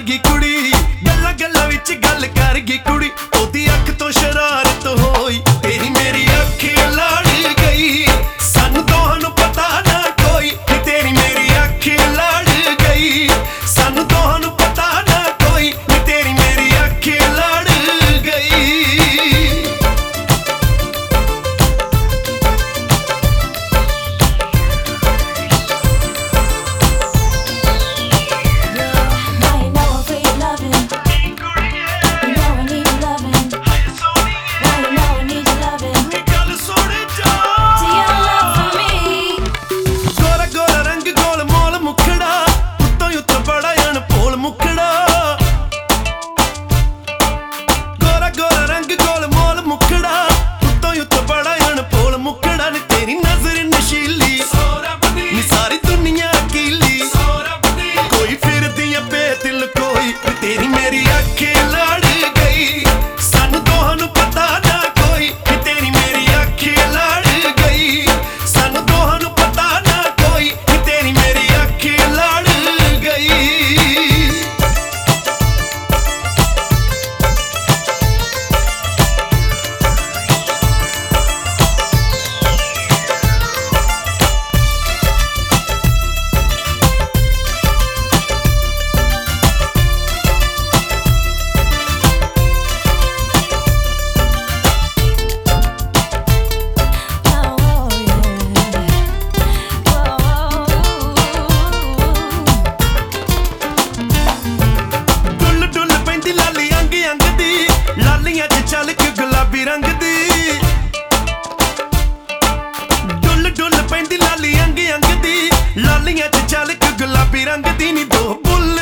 ਕਰ ਕੁੜੀ। ਗੱਲਾਂ ਗੱਲਾਂ ਵਿੱਚ ਗੱਲ ਕਰ ਗਈ ਕੁੜੀ। ਉਹਦੀ ਅੱਖ ਤੋਂ ਸ਼ਰਾਰਤ ਹੋਈ। ਤੇਰੀ ਮੇਰੀ ਅੱਖੀ ਲੜ ਗਈ। ਸਾਨੂੰ ਦੋਹਾਂ ਨੂੰ ਪਤਾ ਨਾ ਕੋਈ ਤੇਰੀ ਮੇਰੀ ਅੱਖੀ ਲੜ ਗਈ। ਸਾਨੂੰ ਅੰਗ ਦੀ ਲਾਲੀਆਂ 'ਚ ਚਲਕ ਗੁਲਾਬੀ ਰੰਗ ਦੀ ਨੀ ਦੋ ਬੁੱਲ